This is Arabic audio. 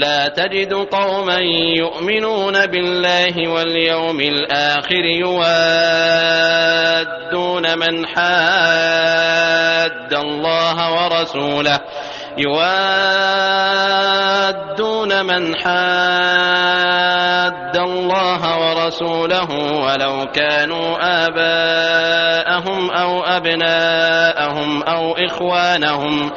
لا تجد قوما يؤمنون بالله واليوم الآخر يوادون من حاد الله ورسوله. يوادون من حاد الله ورسوله ولو كانوا آباءهم أو أبناءهم أو إخوانهم. أو